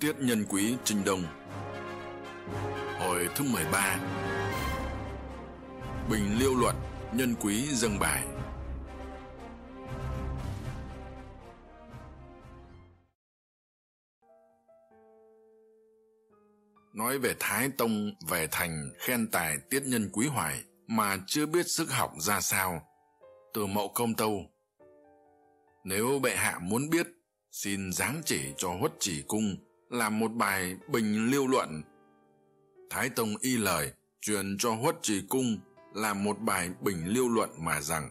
Tiết Nhân Quý Trình Đông. Hồi thứ 13 Bình Liêu Luận Nhân Quý Dâng Bài. Nói về Thái Tông về thành khen tài Tiết Nhân Quý Hoài mà chưa biết sức học ra sao. Từ mẫu công tâu. Nếu bệ hạ muốn biết, xin giáng chỉ cho huất chỉ cung làm một bài bình liêu luận. Thái tông y lời truyền cho huất trì cung làm một bài bình liêu luận mà rằng,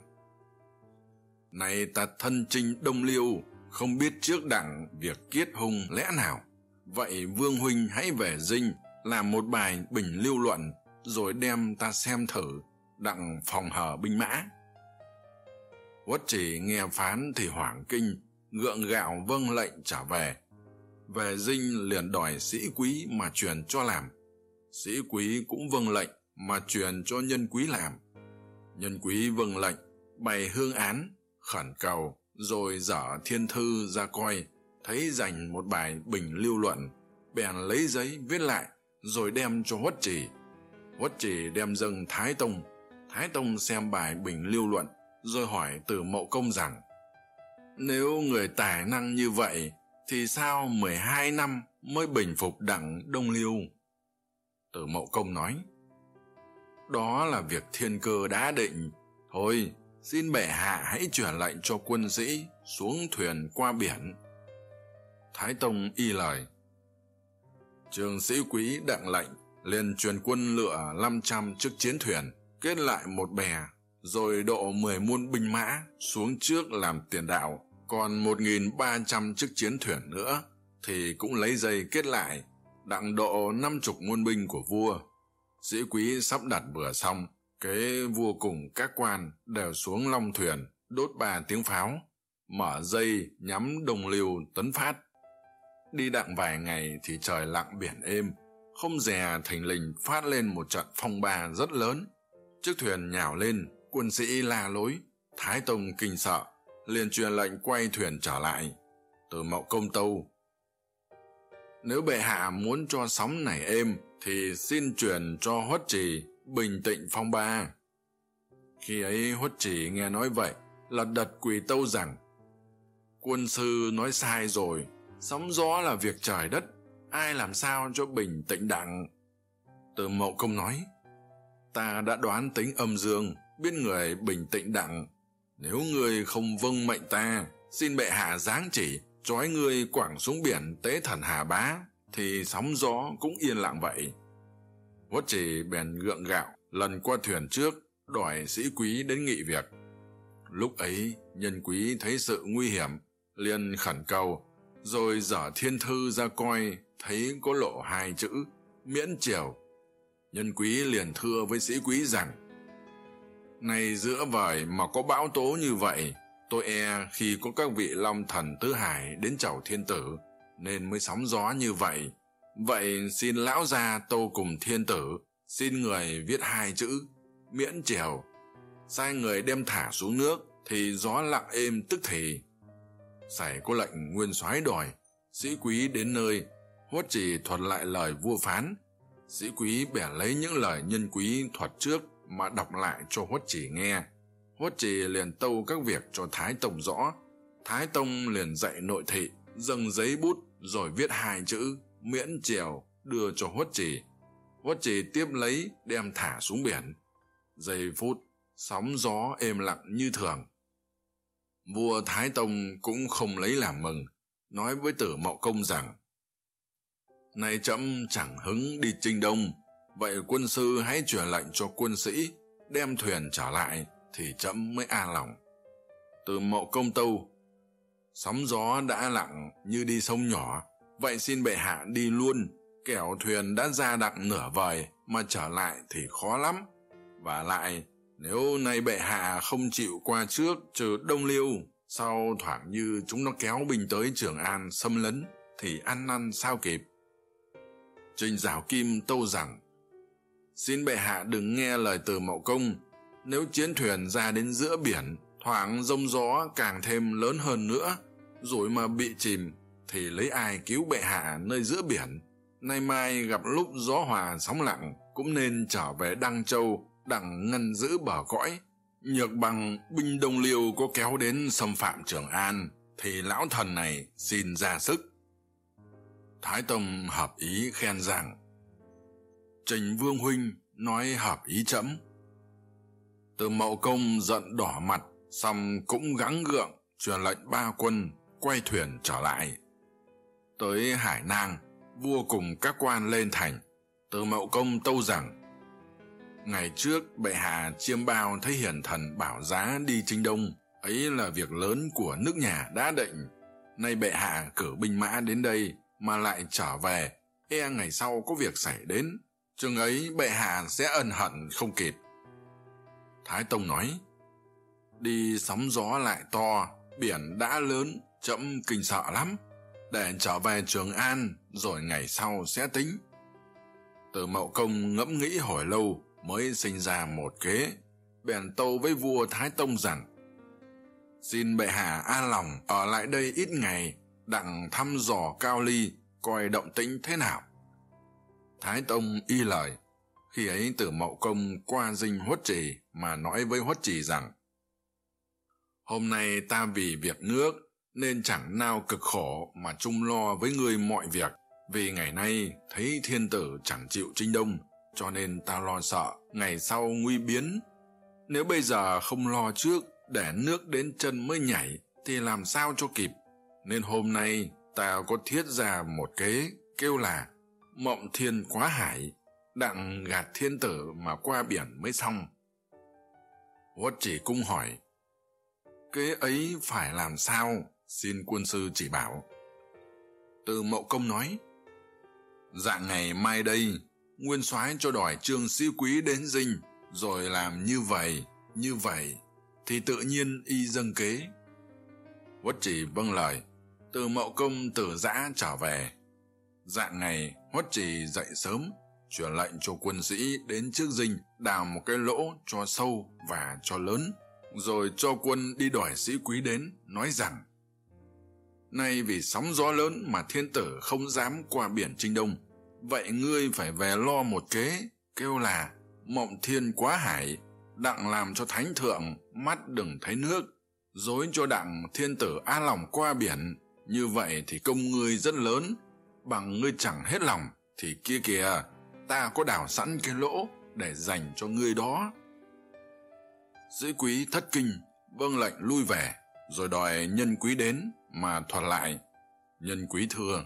này ta thân chinh đông liêu, không biết trước đặng việc kiết hung lẽ nào? Vậy vương huynh hãy về dinh làm một bài bình liêu luận, rồi đem ta xem thử, đặng phòng hở binh mã. Huất chỉ nghe phán thì hoảng kinh, gượng gạo vâng lệnh trả về về dinh liền đòi sĩ quý mà truyền cho làm. Sĩ quý cũng vâng lệnh mà truyền cho nhân quý làm. Nhân quý vâng lệnh, bày hương án, khẩn cầu, rồi dở thiên thư ra coi, thấy dành một bài bình lưu luận, bèn lấy giấy viết lại, rồi đem cho huất trì. Huất trì đem dâng thái tông. Thái tông xem bài bình lưu luận, rồi hỏi từ mậu công rằng, nếu người tài năng như vậy thì sao mười hai năm mới bình phục đặng đông liêu? Tử mậu công nói, đó là việc thiên cơ đã định. Thôi, xin bệ hạ hãy chuyển lệnh cho quân sĩ xuống thuyền qua biển. Thái tông y lời, trường sĩ quý đặng lệnh, liền truyền quân lựa năm trăm chiếc chiến thuyền, kết lại một bè, rồi độ mười muôn binh mã xuống trước làm tiền đạo còn một nghìn ba trăm chiếc chiến thuyền nữa, thì cũng lấy dây kết lại, đặng độ năm chục muôn binh của vua. Sĩ quý sắp đặt vừa xong, kế vua cùng các quan đều xuống long thuyền, đốt ba tiếng pháo, mở dây nhắm đồng liều tấn phát. Đi đặng vài ngày thì trời lặng biển êm, không dè thành lình phát lên một trận phong ba rất lớn. Chiếc thuyền nhào lên, quân sĩ la lối, thái tông kinh sợ liền truyền lệnh quay thuyền trở lại từ mậu công tâu. Nếu bệ hạ muốn cho sóng này êm thì xin truyền cho huất trì bình tịnh phong ba. Khi ấy huất trì nghe nói vậy, lật đật quỳ tâu rằng, quân sư nói sai rồi, sóng gió là việc trời đất, ai làm sao cho bình tĩnh đặng? Từ mậu công nói, ta đã đoán tính âm dương, biết người bình tĩnh đặng nếu người không vâng mệnh ta, xin bệ hạ giáng chỉ, trói người quảng xuống biển tế thần hà bá, thì sóng gió cũng yên lặng vậy. Quất chỉ bèn gượng gạo, lần qua thuyền trước, đòi sĩ quý đến nghị việc. Lúc ấy, nhân quý thấy sự nguy hiểm, liền khẩn cầu, rồi dở thiên thư ra coi, thấy có lộ hai chữ, miễn triều. Nhân quý liền thưa với sĩ quý rằng nay giữa vời mà có bão tố như vậy tôi e khi có các vị long thần tứ hải đến chầu thiên tử nên mới sóng gió như vậy. Vậy xin lão gia tô cùng thiên tử xin người viết hai chữ miễn trèo, sai người đem thả xuống nước thì gió lặng êm tức thì. Xảy có lệnh nguyên soái đòi sĩ quý đến nơi hốt trì thuật lại lời vua phán. Sĩ quý bẻ lấy những lời nhân quý thuật trước mà đọc lại cho huất trì nghe. Huất trì liền tâu các việc cho thái tông rõ. Thái tông liền dạy nội thị, dâng giấy bút rồi viết hai chữ, miễn trèo đưa cho huất trì huất trì tiếp lấy, đem thả xuống biển. Giây phút, sóng gió êm lặng như thường. Vua thái tông cũng không lấy làm mừng, nói với tử mậu công rằng, nay trẫm chẳng hứng đi chinh đông vậy quân sư hãy truyền lệnh cho quân sĩ, đem thuyền trở lại thì trẫm mới an lòng. Từ mộ công tâu, sóng gió đã lặng như đi sông nhỏ. Vậy xin bệ hạ đi luôn, kẻo thuyền đã ra đặng nửa vời mà trở lại thì khó lắm. Và lại, nếu nay bệ hạ không chịu qua trước trừ đông liêu, sau thoảng như chúng nó kéo binh tới trường an xâm lấn thì ăn năn sao kịp. Trinh dạo kim tâu rằng xin bệ hạ đừng nghe lời từ mậu công. Nếu chiến thuyền ra đến giữa biển, thoảng rông gió càng thêm lớn hơn nữa. Rồi mà bị chìm, thì lấy ai cứu bệ hạ nơi giữa biển? Nay mai gặp lúc gió hòa sóng lặng, cũng nên trở về đăng châu, đặng ngăn giữ bờ cõi. Nhược bằng binh đông liêu có kéo đến xâm phạm trường an, thì lão thần này xin ra sức. Thái tông hợp ý khen rằng trình vương huynh nói hợp ý trẫm từ mậu công giận đỏ mặt, xong cũng gắng gượng, truyền lệnh ba quân quay thuyền trở lại. Tới hải nang, vua cùng các quan lên thành. Từ mậu công tâu rằng, ngày trước bệ hạ chiêm bao thấy hiền thần bảo giá đi chinh đông, ấy là việc lớn của nước nhà đã định. Nay bệ hạ cử binh mã đến đây mà lại trở về e ngày sau có việc xảy đến chừng ấy, bệ hạ sẽ ân hận không kịp. Thái tông nói, đi sóng gió lại to, biển đã lớn chậm kinh sợ lắm. Để trở về trường an, rồi ngày sau sẽ tính. Từ mậu công ngẫm nghĩ hồi lâu, mới sinh ra một kế. Bèn tâu với vua thái tông rằng, xin bệ hạ an lòng, ở lại đây ít ngày, đặng thăm dò cao ly, coi động tĩnh thế nào thái tông y lời, khi ấy tử mậu công qua dinh huất trì mà nói với huất trì rằng, hôm nay ta vì việc nước nên chẳng nao cực khổ mà chung lo với ngươi mọi việc, vì ngày nay thấy thiên tử chẳng chịu trinh đông, cho nên ta lo sợ ngày sau nguy biến. Nếu bây giờ không lo trước để nước đến chân mới nhảy thì làm sao cho kịp? Nên hôm nay ta có thiết ra một kế kêu là mộng thiên quá hải, đặng gạt thiên tử mà qua biển mới xong. Huất chỉ cung hỏi, kế ấy phải làm sao? Xin quân sư chỉ bảo. Từ mậu công nói dạng ngày mai đây, nguyên soái cho đòi trương sĩ quý đến dinh, rồi làm như vậy như vậy, thì tự nhiên y dâng kế. Quất chỉ vâng lời. Từ mậu công từ giã trở về. Dạng ngày Hốt trì dậy sớm, truyền lệnh cho quân sĩ đến trước dinh đào một cái lỗ cho sâu và cho lớn, rồi cho quân đi đòi sĩ quý đến, nói rằng Nay vì sóng gió lớn mà thiên tử không dám qua biển Trinh Đông, vậy ngươi phải về lo một kế, kêu là mộng thiên quá hải, đặng làm cho thánh thượng mắt đừng thấy nước, dối cho đặng thiên tử an lòng qua biển, như vậy thì công ngươi rất lớn, bằng ngươi chẳng hết lòng, thì kia kìa, ta có đào sẵn cái lỗ để dành cho ngươi đó. Sĩ quý thất kinh vâng lệnh lui về, rồi đòi nhân quý đến mà thuật lại, nhân quý thưa.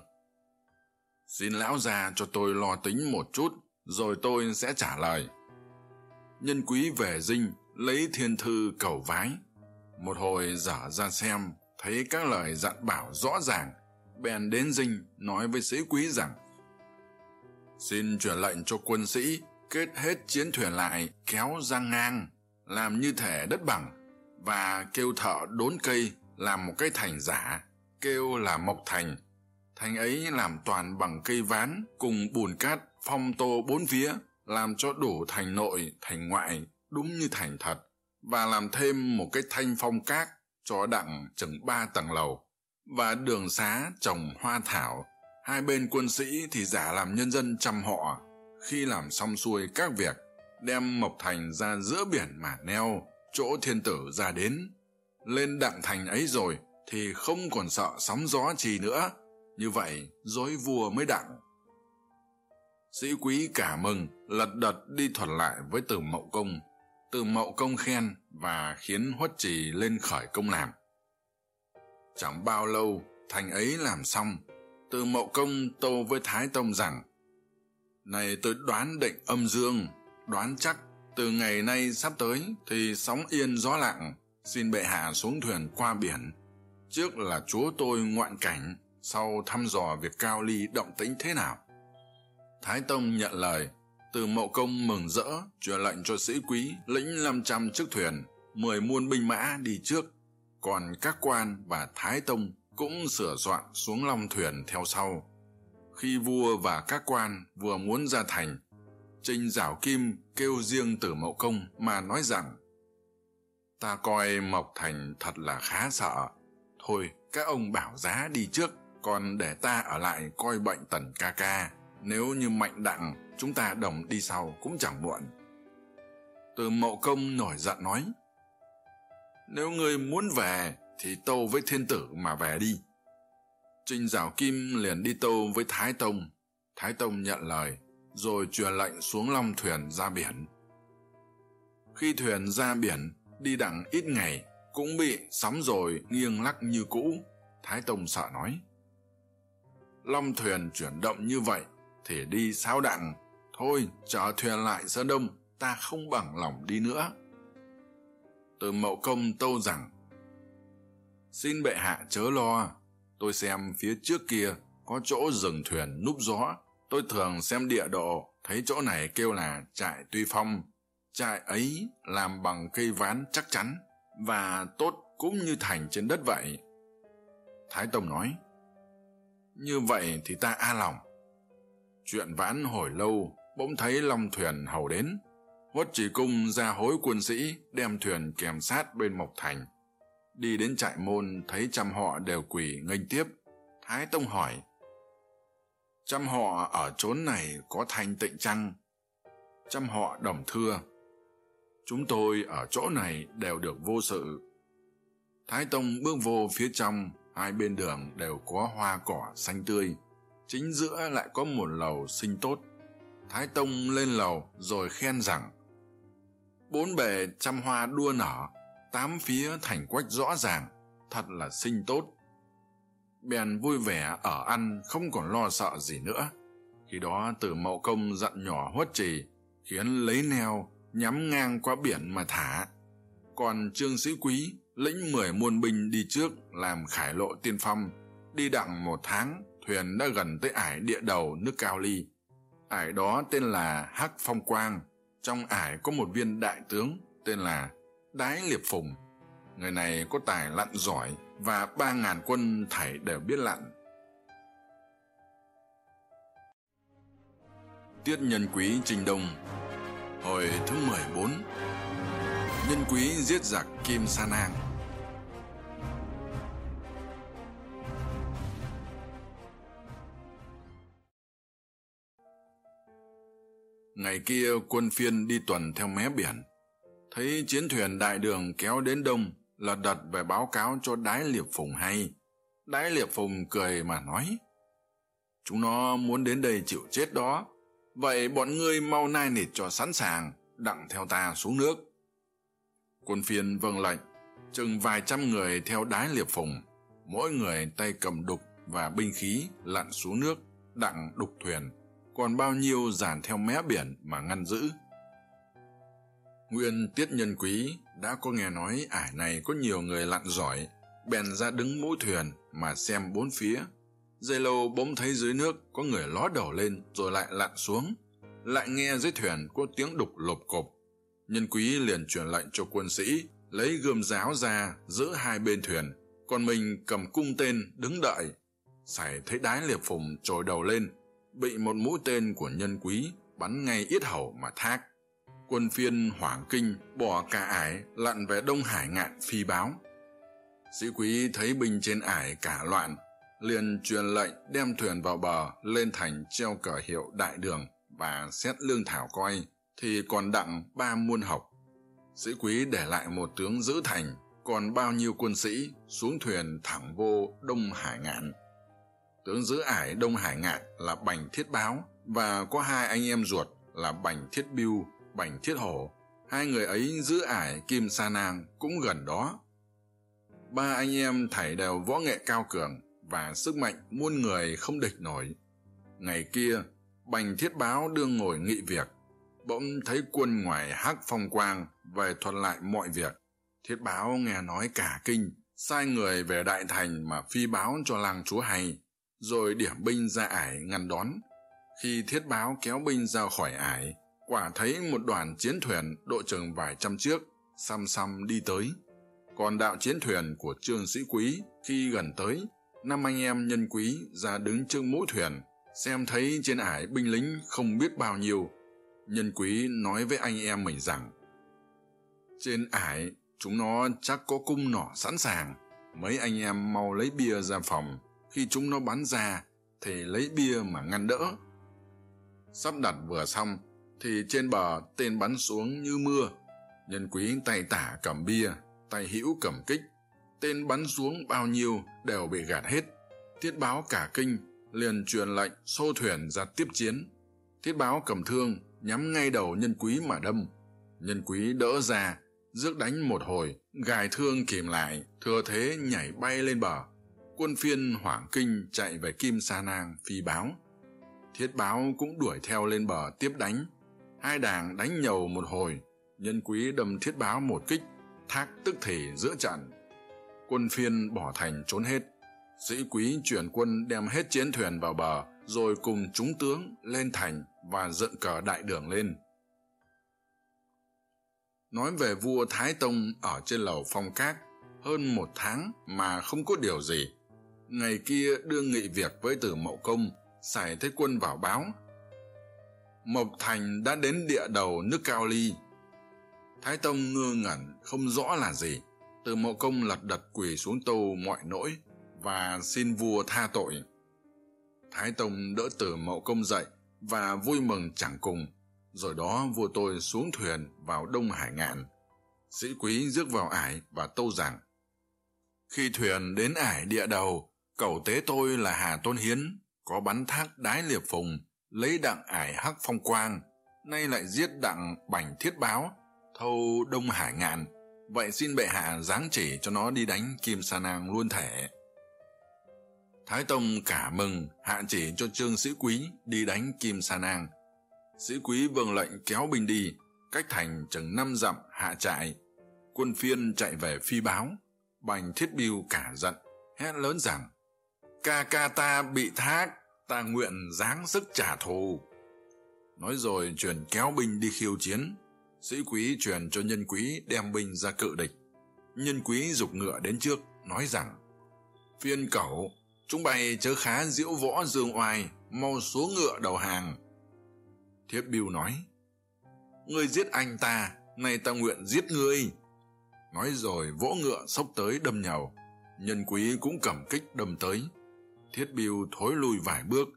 Xin lão già cho tôi lo tính một chút, rồi tôi sẽ trả lời. Nhân quý về dinh, lấy thiên thư cầu vái. Một hồi dở ra xem, thấy các lời dặn bảo rõ ràng bèn đến dinh nói với sĩ quý rằng, xin truyền lệnh cho quân sĩ kết hết chiến thuyền lại, kéo ra ngang, làm như thể đất bằng, và kêu thợ đốn cây làm một cái thành giả, kêu là mộc thành. Thành ấy làm toàn bằng cây ván cùng bùn cát phong tô bốn phía, làm cho đủ thành nội, thành ngoại, đúng như thành thật, và làm thêm một cái thanh phong cát cho đặng chừng ba tầng lầu và đường xá trồng hoa thảo. Hai bên quân sĩ thì giả làm nhân dân chăm họ. Khi làm xong xuôi các việc, đem mộc thành ra giữa biển mà neo, chỗ thiên tử ra đến. Lên đặng thành ấy rồi thì không còn sợ sóng gió chi nữa. Như vậy, dối vua mới đặng. Sĩ quý cả mừng, lật đật đi thuận lại với từ mậu công. Từ mậu công khen và khiến huất trì lên khởi công làm chẳng bao lâu, thành ấy làm xong, từ mậu công tô với thái tông rằng, này tôi đoán định âm dương, đoán chắc từ ngày nay sắp tới thì sóng yên gió lặng, xin bệ hạ xuống thuyền qua biển. Trước là chúa tôi ngoạn cảnh, sau thăm dò việc cao ly động tĩnh thế nào? Thái tông nhận lời, từ mậu công mừng rỡ, truyền lệnh cho sĩ quý lĩnh năm trăm chiếc thuyền, mười muôn binh mã đi trước còn các quan và thái tông cũng sửa soạn xuống long thuyền theo sau. Khi vua và các quan vừa muốn ra thành trinh giảo kim kêu riêng từ mậu công mà nói rằng, ta coi mộc thành thật là khá sợ. Thôi, các ông bảo giá đi trước, còn để ta ở lại coi bệnh tần ca ca. Nếu như mạnh đặng, chúng ta đồng đi sau cũng chẳng muộn. Từ mậu công nổi giận nói nếu ngươi muốn về thì tâu với thiên tử mà về đi. Trinh giảo kim liền đi tâu với thái tông. Thái tông nhận lời, rồi truyền lệnh xuống long thuyền ra biển. Khi thuyền ra biển, đi đặng ít ngày, cũng bị sóng rồi nghiêng lắc như cũ. Thái tông sợ nói, long thuyền chuyển động như vậy thì đi sao đặng thôi, chở thuyền lại sơn đông, ta không bằng lòng đi nữa từ mậu công tâu rằng, xin bệ hạ chớ lo, tôi xem phía trước kia có chỗ rừng thuyền núp gió. Tôi thường xem địa đồ, thấy chỗ này kêu là trại tuy phong. Trại ấy làm bằng cây ván chắc chắn và tốt cũng như thành trên đất vậy. Thái tông nói, như vậy thì ta a lòng. Chuyện vãn hồi lâu, bỗng thấy long thuyền hầu đến quất chỉ cung ra hối quân sĩ, đem thuyền kèm sát bên mộc thành. Đi đến trại môn, thấy trăm họ đều quỳ nghênh tiếp. Thái tông hỏi, trăm họ ở chốn này có thanh tịnh chăng? Trăm họ đồng thưa, chúng tôi ở chỗ này đều được vô sự. Thái tông bước vô phía trong, hai bên đường đều có hoa cỏ xanh tươi. Chính giữa lại có một lầu sinh tốt. Thái tông lên lầu rồi khen rằng bốn bề trăm hoa đua nở, tám phía thành quách rõ ràng, thật là sinh tốt. Bèn vui vẻ ở ăn, không còn lo sợ gì nữa. Khi đó từ mậu công dặn nhỏ huất trì khiến lấy neo, nhắm ngang qua biển mà thả. Còn trương sĩ quý lĩnh mười muôn binh đi trước làm khải lộ tiên phong, đi đặng một tháng, thuyền đã gần tới ải địa đầu nước cao ly. Ải đó tên là hắc phong quang trong ải có một viên đại tướng tên là đái liệp phùng. Người này có tài lặn giỏi và ba ngàn quân thảy đều biết lặn. Tiết nhân quý trình đông, hồi thứ mười bốn. Nhân quý giết giặc kim sa nang. ngày kia quân phiên đi tuần theo mé biển. Thấy chiến thuyền đại đường kéo đến đông là đặt về báo cáo cho đái liệp phùng hay. Đái liệp phùng cười mà nói, chúng nó muốn đến đây chịu chết đó. Vậy bọn ngươi mau nai nịt cho sẵn sàng, đặng theo ta xuống nước. Quân phiên vâng lệnh, chừng vài trăm người theo đái liệp phùng, mỗi người tay cầm đục và binh khí lặn xuống nước, đặng đục thuyền còn bao nhiêu dàn theo mé biển mà ngăn giữ? Nguyên tiết nhân quý đã có nghe nói ải này có nhiều người lặn giỏi, bèn ra đứng mũi thuyền mà xem bốn phía. Dây lâu bỗng thấy dưới nước có người ló đầu lên rồi lại lặn xuống. Lại nghe dưới thuyền có tiếng đục lộp cộp. Nhân quý liền truyền lệnh cho quân sĩ lấy gươm giáo ra giữ hai bên thuyền, còn mình cầm cung tên đứng đợi. Sải thấy đái liệp phùng trồi đầu lên bị một mũi tên của nhân quý bắn ngay yết hầu mà thác. Quân phiên hoảng kinh bỏ cả ải lặn về đông hải ngạn phi báo. Sĩ quý thấy binh trên ải cả loạn, liền truyền lệnh đem thuyền vào bờ lên thành treo cờ hiệu đại đường và xét lương thảo coi, thì còn đặng ba muôn học. Sĩ quý để lại một tướng giữ thành, còn bao nhiêu quân sĩ xuống thuyền thẳng vô đông hải ngạn tướng giữ ải đông hải ngạn là bành thiết báo và có hai anh em ruột là bành thiết biêu bành thiết hổ. Hai người ấy giữ ải kim sa nang cũng gần đó. Ba anh em thảy đều võ nghệ cao cường và sức mạnh muôn người không địch nổi. Ngày kia, bành thiết báo đương ngồi nghị việc. Bỗng thấy quân ngoài hắc phong quang về thuật lại mọi việc. Thiết báo nghe nói cả kinh, sai người về đại thành mà phi báo cho làng chúa hay rồi điểm binh ra ải ngăn đón. Khi thiết báo kéo binh ra khỏi ải, quả thấy một đoàn chiến thuyền độ chừng vài trăm chiếc, xăm xăm đi tới. Còn đạo chiến thuyền của trương sĩ quý khi gần tới, năm anh em nhân quý ra đứng trước mũi thuyền, xem thấy trên ải binh lính không biết bao nhiêu. Nhân quý nói với anh em mình rằng, trên ải chúng nó chắc có cung nỏ sẵn sàng, mấy anh em mau lấy bia ra phòng khi chúng nó bắn ra thì lấy bia mà ngăn đỡ. Sắp đặt vừa xong thì trên bờ tên bắn xuống như mưa. Nhân quý tay tả cầm bia, tay hữu cầm kích. Tên bắn xuống bao nhiêu đều bị gạt hết. Thiết báo cả kinh, liền truyền lệnh xô thuyền ra tiếp chiến. Thiết báo cầm thương nhắm ngay đầu nhân quý mà đâm. Nhân quý đỡ ra, rước đánh một hồi, gài thương kìm lại, thừa thế nhảy bay lên bờ quân phiên hoảng kinh chạy về kim sa nang phi báo. Thiết báo cũng đuổi theo lên bờ tiếp đánh. Hai đảng đánh nhầu một hồi, nhân quý đâm thiết báo một kích, thác tức thì giữa trận. Quân phiên bỏ thành trốn hết. Sĩ quý chuyển quân đem hết chiến thuyền vào bờ, rồi cùng chúng tướng lên thành và dựng cờ đại đường lên. Nói về vua thái tông ở trên lầu phong cát, hơn một tháng mà không có điều gì ngày kia đưa nghị việc với tử mậu công sải thấy quân vào báo. Mộc thành đã đến địa đầu nước cao ly. Thái tông ngơ ngẩn, không rõ là gì. Tử mậu công lật đật quỳ xuống tâu mọi nỗi và xin vua tha tội. Thái tông đỡ tử mậu công dậy và vui mừng chẳng cùng. Rồi đó vua tôi xuống thuyền vào đông hải ngạn. Sĩ quý rước vào ải và tâu rằng, khi thuyền đến ải địa đầu cẩu tế tôi là hà tôn hiến, có bắn thác đái liệp phùng, lấy đặng ải hắc phong quang, nay lại giết đặng bành thiết báo, thâu đông hải ngạn. Vậy xin bệ hạ giáng chỉ cho nó đi đánh kim sa nang luôn thể. Thái tông cả mừng, hạ chỉ cho trương sĩ quý đi đánh kim sa nang. Sĩ quý vâng lệnh kéo binh đi, cách thành chừng năm dặm hạ trại. Quân phiên chạy về phi báo, bành thiết biêu cả giận, hét lớn rằng Kakata bị thác, ta nguyện giáng sức trả thù. Nói rồi truyền kéo binh đi khiêu chiến. Sĩ quý truyền cho nhân quý đem binh ra cự địch. Nhân quý dục ngựa đến trước, nói rằng, Phiên cẩu, chúng bay chớ khá diễu võ dương oai, mau số ngựa đầu hàng. Thiết Biêu nói, Ngươi giết anh ta, nay ta nguyện giết ngươi. Nói rồi vỗ ngựa sốc tới đâm nhầu. Nhân quý cũng cầm kích đâm tới thiết Biêu thối lui vài bước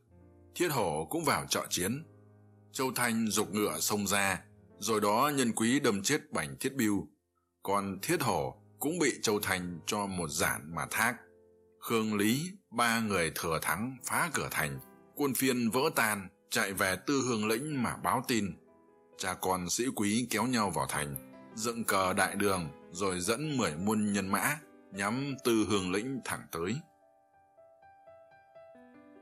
thiết hổ cũng vào trợ chiến. Châu thanh dục ngựa xông ra rồi đó nhân quý đâm chết bành thiết Biêu, còn thiết hổ cũng bị châu Thanh cho một giản mà thác. Khương lý ba người thừa thắng phá cửa thành quân phiên vỡ tan chạy về tư hương lĩnh mà báo tin. Cha con sĩ quý kéo nhau vào thành dựng cờ đại đường rồi dẫn mười muôn nhân mã nhắm tư hương lĩnh thẳng tới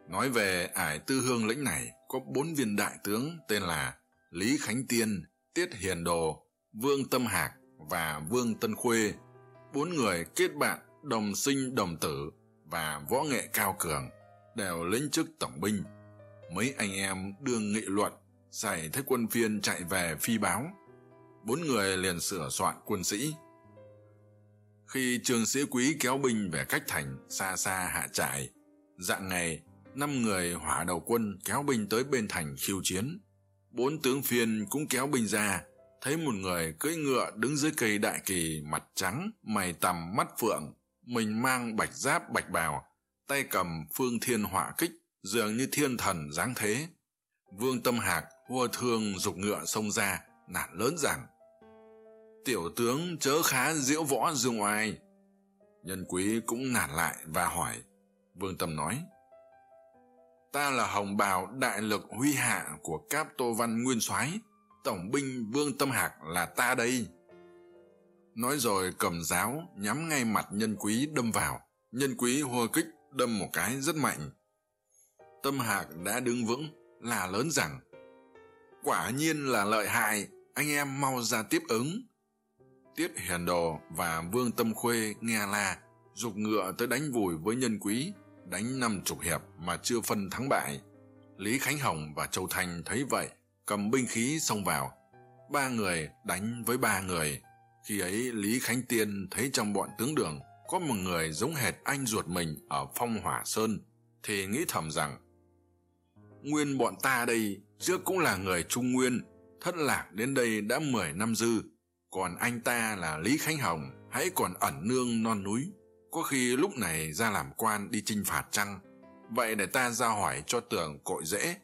nói về ải tư hương lĩnh này, có bốn viên đại tướng tên là lý khánh tiên, tiết hiền đồ, vương tâm hạc và vương tân khuê. Bốn người kết bạn đồng sinh đồng tử và võ nghệ cao cường, đều lĩnh chức tổng binh. Mấy anh em đương nghị luận giải thích quân phiên chạy về phi báo. Bốn người liền sửa soạn quân sĩ. Khi trường sĩ quý kéo binh về cách thành, xa xa hạ trại, dạng ngày năm người hỏa đầu quân kéo binh tới bên thành khiêu chiến. Bốn tướng phiên cũng kéo binh ra, thấy một người cưỡi ngựa đứng dưới cây đại kỳ mặt trắng, mày tằm mắt phượng, mình mang bạch giáp bạch bào, tay cầm phương thiên hỏa kích, dường như thiên thần dáng thế. Vương tâm hạc hua thương dục ngựa xông ra, nản lớn rằng, tiểu tướng chớ khá diễu võ dương oai. Nhân quý cũng nản lại và hỏi, vương tâm nói ta là hồng bào đại lực huy hạ của cáp tô văn nguyên soái, tổng binh vương tâm hạc là ta đây. Nói rồi cầm giáo nhắm ngay mặt nhân quý đâm vào. Nhân quý hô kích đâm một cái rất mạnh. Tâm hạc đã đứng vững, là lớn rằng, quả nhiên là lợi hại, anh em mau ra tiếp ứng. Tiết hiền đồ và vương tâm khuê nghe là g ụ c ngựa tới đánh vùi với nhân quý đánh năm chục hiệp mà chưa phân thắng bại. Lý khánh hồng và châu thanh thấy vậy, cầm binh khí xông vào. Ba người đánh với ba người. Khi ấy, lý khánh tiên thấy trong bọn tướng đường có một người giống hệt anh ruột mình ở phong hỏa sơn, thì nghĩ thầm rằng, nguyên bọn ta đây trước cũng là người trung nguyên, thất lạc đến đây đã mười năm dư. Còn anh ta là lý khánh hồng, hãy còn ẩn nương non núi có khi lúc này ra làm quan đi chinh phạt chăng? Vậy để ta ra hỏi cho tưởng cội dễ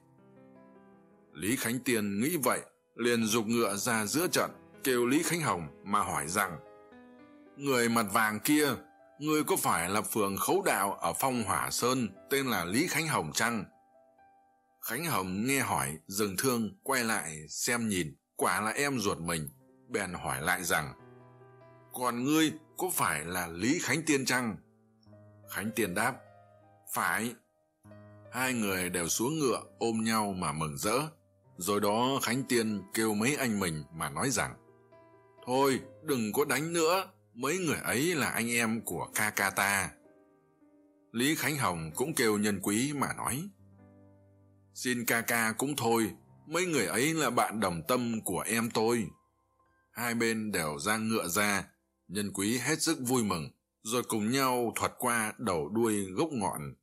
lý khánh tiên nghĩ vậy, liền g ụ c ngựa ra giữa trận, kêu lý khánh hồng mà hỏi rằng, người mặt vàng kia người có phải là phường khấu đạo ở phong hỏa sơn tên là lý khánh hồng chăng? Khánh hồng nghe hỏi, dừng thương, quay lại xem nhìn, quả là em ruột mình, bèn hỏi lại rằng còn ngươi có phải là lý khánh tiên chăng? Khánh tiên đáp, phải. Hai người đều xuống ngựa ôm nhau mà mừng rỡ. Rồi đó khánh tiên kêu mấy anh mình mà nói rằng, thôi, đừng có đánh nữa, mấy người ấy là anh em của ca ca ta. Lý khánh hồng cũng kêu nhân quý mà nói, xin ca ca cũng thôi, mấy người ấy là bạn đồng tâm của em tôi. Hai bên đều ra ngựa ra nhân quý hết sức vui mừng, rồi cùng nhau thuật qua đầu đuôi gốc ngọn.